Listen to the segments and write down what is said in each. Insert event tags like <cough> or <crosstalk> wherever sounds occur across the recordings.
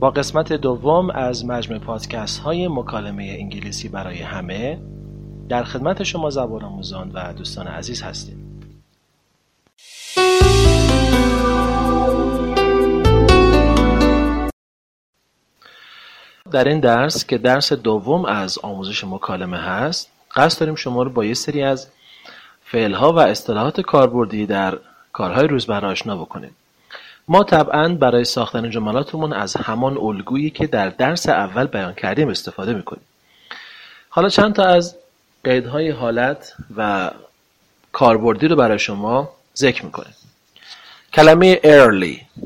با قسمت دوم از مجموع پادکست های مکالمه انگلیسی برای همه در خدمت شما زبان آموزان و دوستان عزیز هستیم. در این درس که درس دوم از آموزش مکالمه هست قصد داریم شما رو با یه سری از فعلها و اصطلاحات کاربردی در کارهای روزمره آشنا بکنیم. ما طبعا برای ساختن جملاتمون از همان الگویی که در درس اول بیان کردیم استفاده می‌کنیم. حالا چند تا از قیدهای حالت و کاربردی رو برای شما ذکر می‌کنیم. کلمه early.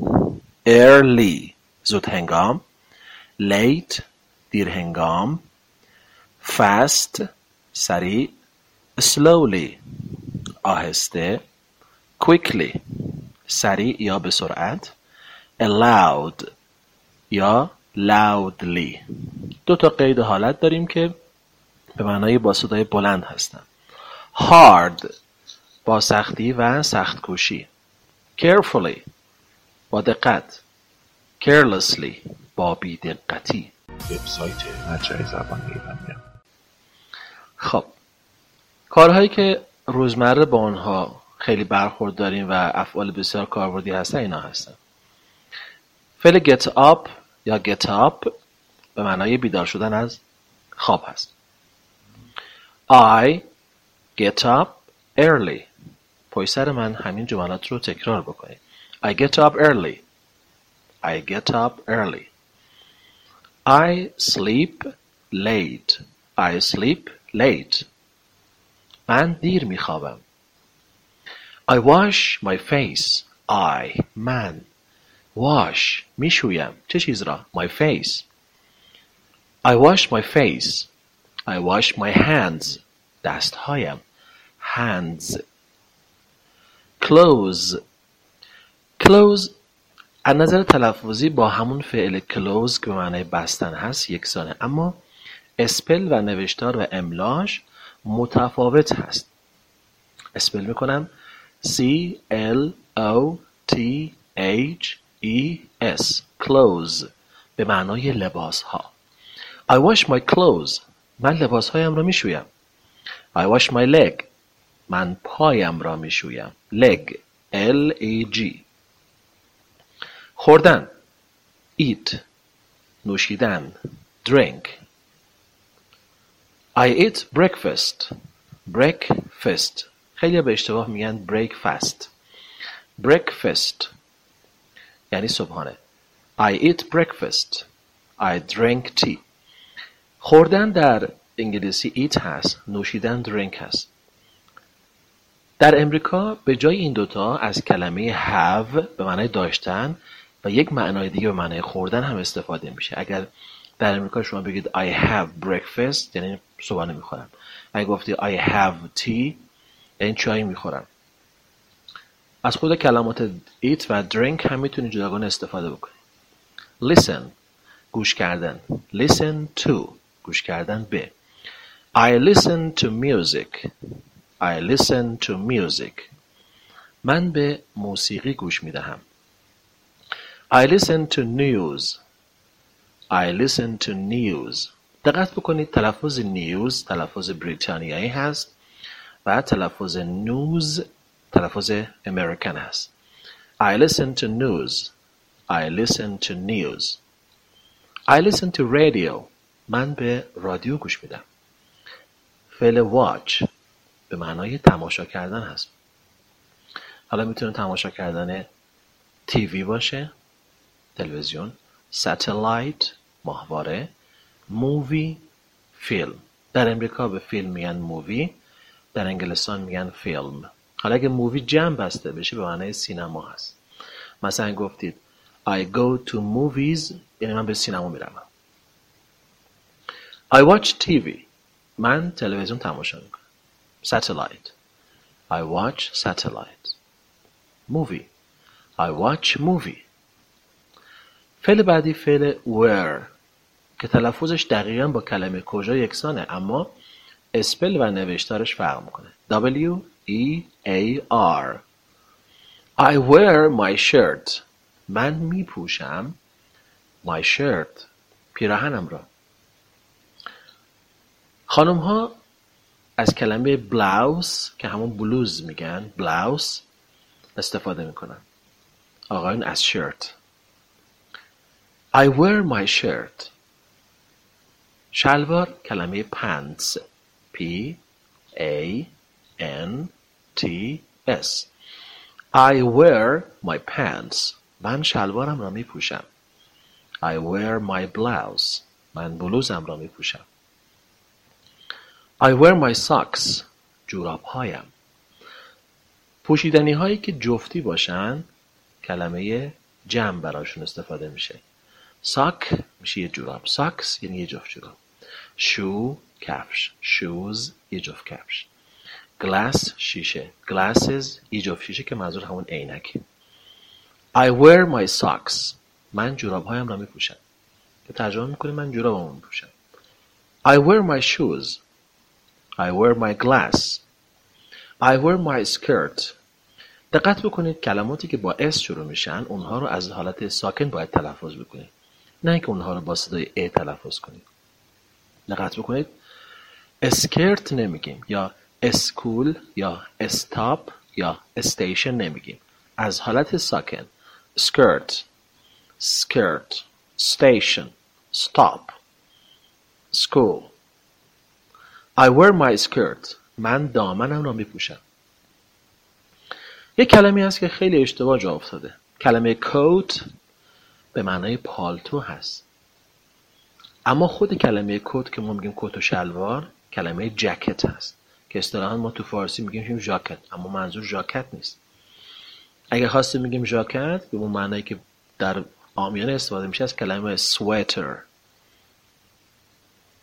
Early. زود هنگام. Late. دیر هنگام. Fast. سریع. Slowly. آهسته. Quickly. سریع یا به سرعت. Aloud یا loudly. دو تا قید حالت داریم که به معنای با صدای بلند هستند hard با سختی و سخت کوشی carefully با دقت. Carelessly با بیدقتی. وبسایت مجرای زبان خب. کارهایی که روزمره با آنها خیلی برخورد داریم و افعال بسیار کاربردی هستن اینا هستن. فعل get up یا get up به معنای بیدار شدن از خواب هست. I get up early. پای سر من همین جملات رو تکرار بکنید. I get up early. I get up early. I sleep late. I sleep late. من دیر میخوابم. I wash my face I من wash می‌شویم. چه چیز را? My face. I wash my face. I wash my hands. دستهایم. Hands. Close close از نظر تلفظی با همون فعل close که به معنای بستن هست یکسانه. اما اسپل و نوشتار و املاش متفاوت هست. اسپل می‌کنم. C L O T H E S clothes به معنای لباس ها I wash my clothes من لباس هایم را می‌شویم I wash my leg من پایم را می‌شویم leg L A G خوردن eat نوشیدن drink I eat breakfast breakfast خیلی به اشتباه میگن breakfast. Breakfast یعنی صبحانه. I eat breakfast. I drink tea. خوردن در انگلیسی eat هست نوشیدن drink هست. در امریکا به جای این دوتا از کلمه have به معنای داشتن و یک معنای دیگه به معنای خوردن هم استفاده میشه. اگر در امریکا شما بگید I have breakfast یعنی صبحانه می‌خورم. اگر گفتی I have tea یعنی چای می‌خورم. از خود کلمات eat و drink هم می‌تونی جداگانه استفاده بکنی. Listen گوش کردن. Listen to گوش کردن به. I listen to music. I listen to music. من به موسیقی گوش می‌دهم. I listen to news. I listen to news. دقت بکنید تلفظ نیوز تلفظ بریتانیایی هست. و تلفظ نوز تلفظ American هست I listen to news. I listen to news. I listen to radio. من به رادیو گوش میدم. فعل watch. به معنای تماشا کردن هست. حالا می‌تونه تماشا کردن TV باشه تلویزیون satellite ماهواره movie فیلم. در امریکا به فیلم میگن movie. در انگلستان میگن فیلم. حالا اگه مووی جمع بسته بشه به معنای سینما هست. مثلا گفتید I go to movies یعنی من به سینما می‌روم. I watch TV من تلویزیون تماشا می‌کنم. Satellite. I watch satellite. Movie. I watch movie. فعل بعدی فعل where که تلفظش دقیقا با کلمه کجا یکسانه اما اسپل و نوشتارش فرق می‌کنه. W E A R. I wear my shirt. من می پوشم my shirt. پیراهنم را. خانم ها از کلمه بلاوز که همون بلوز میگن بلاوز استفاده می‌کنن. آقایون از شرت I wear my shirt. شلوار کلمه pants P A N T S. I wear my pants. من شلوارم را می پوشم I wear my blouse. من بلوزم را می پوشم I wear my socks. جوراب هایم پوشیدنی هایی که جفتی باشن کلمه جمع براشون استفاده میشه. sock میشه یه جوراب. socks یعنی یه جفت جوراب. shoe کفش. shoes یه جفت کفش. glass شیشه. glasses یه جفت شیشه که منظور همون عینک. I wear my socks. من جوراب هایم را می پوشم که ترجمه می‌کنه من جورابم می پوشم I wear my shoes. I wear my glasses. I wear my skirt. دقت بکنید کلماتی که با S شروع میشن اونها رو از حالت ساکن باید تلفظ بکنید. نه اینکه اونها رو با صدای ا تلفظ کنید. دقت بکنید. skirt نمیگیم یا school یا stop یا station نمیگیم. از حالت ساکن. skirt skirt station stop school I wear my skirt. من دامنم را می پوشم یک کلمه هست که خیلی اشتباه جا افتاده. کلمه کوت به معنای پالتو هست. اما خود کلمه کوت که ما میگیم کوت و شلوار کلمه جکت هست. که اصطلاحا ما تو فارسی میگیم ژاکت اما منظور ژاکت نیست. اگه خواستیم میگیم ژاکت به اون معنایی که در آمیانه استفاده میشه از کلمه sweater.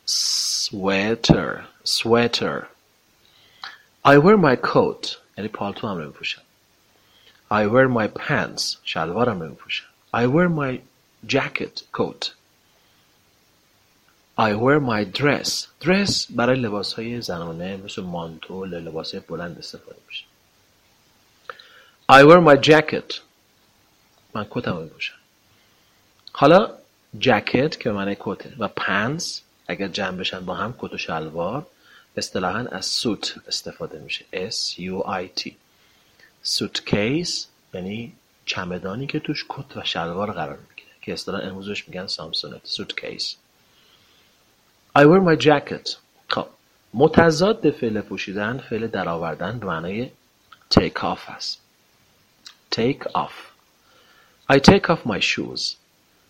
Sweater. Sweater. I wear my coat. یعنی پالتو هم رو I wear my pants. شلوارم رو I wear my jacket coat. I wear my dress. Dress برای لباس های زنانه مثل مانتو لباس بلند استفاده میشه. I wear my jacket. من کتم رو حالا جکت که معنی کته و پنس اگر جمع بشن با هم کت و شلوار اصطلاحا از سوت استفاده میشه. S U I T. سوت کیس یعنی چمدانی که توش کت و شلوار قرار می‌گیره که اصطلاحا امروزش میگن سامسونت سوت کیس I wear my jacket خب متضاد فعل پوشیدن فعل درآوردن به معنای take off هست take off I take off my shoes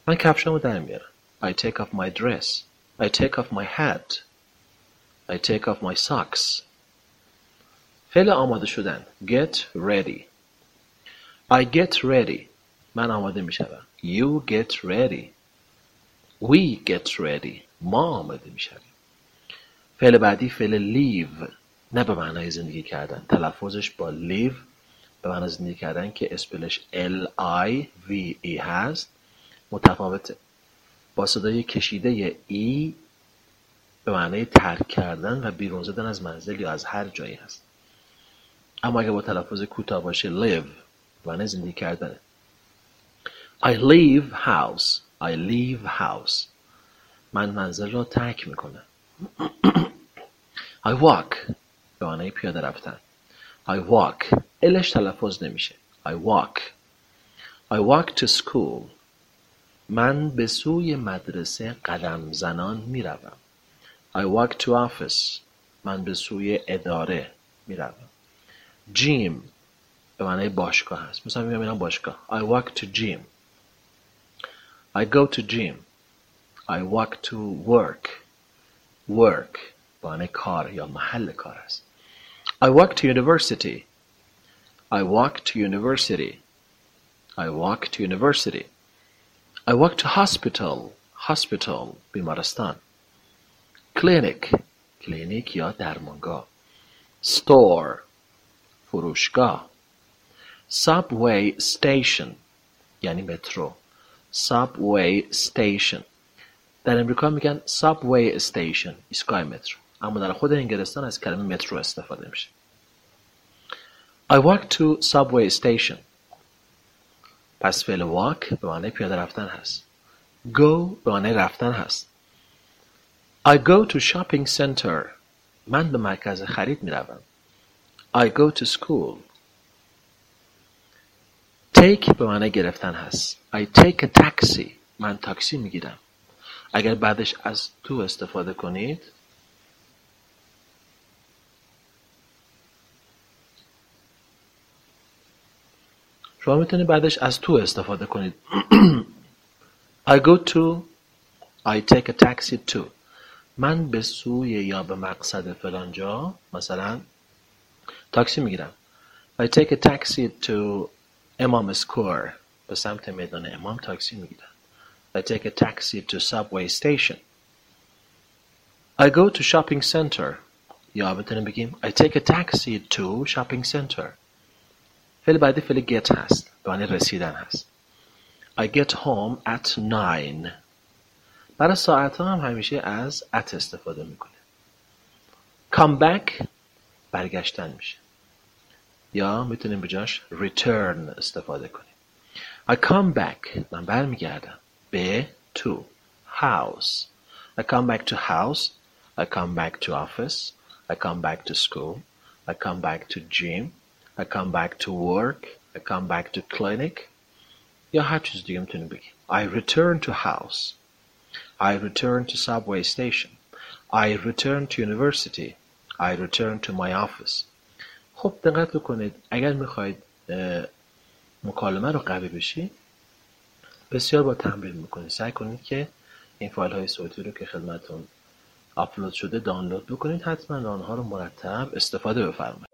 من کفشامو در میارم I take off my dress I take off my hat I take off my socks فعل آماده شدن get ready I get ready من آماده می شدم You get ready We get ready ما آماده می شدیم فعل بعدی فعل leave نه به معنای زندگی کردن. تلفظش با live به معنای زندگی کردن که اسپلش L I V E هست. متفاوته با صدای کشیده ای به معنای ترک کردن و بیرون زدن از منزل یا از هر جایی هست. اما اگه با تلفظ کوتاه باشه live به معنای زندگی کردن. I leave house. I leave house. من منزل را ترک می‌کنم I walk به معنای پیاده رفتن I walk الش تلفظ نمیشه I walk I walk to school من به سوی مدرسه قدم زنان می روم. I walk to office. من به سوی اداره می روم. جیم به معنی باشگاه هست. مثلا می میرم باشگاه. I walk to gym. I go to gym. I walk to work. Work به معنی کار یا محل کار است. I walk to university. I walk to university. I walk to university. I walk to hospital hospital بیمارستان clinic کلینیک یا درمانگاه store فروشگاه subway station یعنی مترو subway station در امریکا میگن subway station ایستگاه مترو. اما در خود انگلستان از کلمه مترو استفاده میشه. I walk to subway station. پس فعل walk به معنی پیاده رفتن هست. Go به معنی رفتن هست. I go to shopping center. من به مرکز خرید می روم I go to school. Take به معنی گرفتن هست. I take a taxi. من تاکسی می گیرم اگر بعدش از تو استفاده کنید شما می‌تونید بعدش از تو استفاده کنید. <clears throat> I go to I take a taxi to. من به سوی یا به مقصد فلانجا مثلا تاکسی می‌گیرم. I take a taxi to امام سکور به سمت میدان امام تاکسی می‌گیرم. I take a taxi to subway station. I go to shopping center. یا می‌تونیم بگیم I take a taxi to shopping center. فعل بعدی فعل get هست به معنی رسیدن هست I get home at nine. برای ساعت ها هم همیشه از at استفاده می‌کنه come back. برگشتن میشه یا می‌تونیم به جاش return استفاده کنیم I come back. من برمیگردم به to house I come back to house I come back to office I come back to school I come back to gym I come back to work I come back to clinic یا هر چیز دیگه میتونیم بگیم I return to house I return to subway station I return to university I return to my office خب دقت بکنید اگر میخواید مکالمه رو قوی بشید بسیار با تمرین می‌کنید. سعی کنید که این فایل های صوتی رو که خدمتون آپلود شده دانلود بکنید. حتما آنها رو مرتب استفاده بفرمایید.